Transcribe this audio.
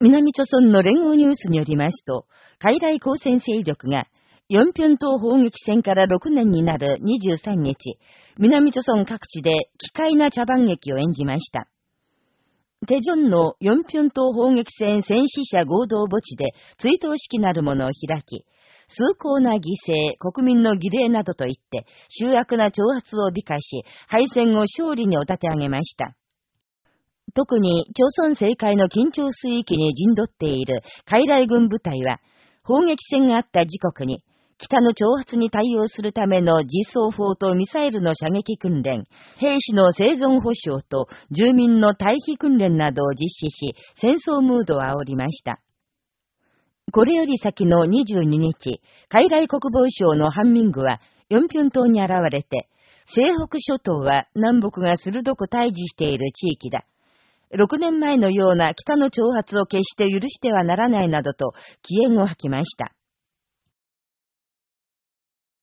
南朝村の連合ニュースによりますと、海外交戦勢力が、四辺島砲撃戦から6年になる23日、南朝村各地で奇怪な茶番劇を演じました。テジョンの四辺島砲撃戦戦死者合同墓地で追悼式なるものを開き、崇高な犠牲、国民の儀礼などといって、集約な挑発を美化し、敗戦を勝利にお立て上げました。特に、朝鮮政界の緊張水域に陣取っている海来軍部隊は、砲撃戦があった時刻に、北の挑発に対応するための実装砲とミサイルの射撃訓練、兵士の生存保障と住民の退避訓練などを実施し、戦争ムードを煽りました。これより先の22日、海外国防省のハンミングは、ヨンピョン島に現れて、西北諸島は南北が鋭く対峙している地域だ。6年前のような北の挑発を決して許してはならないなどと、機嫌を吐きました。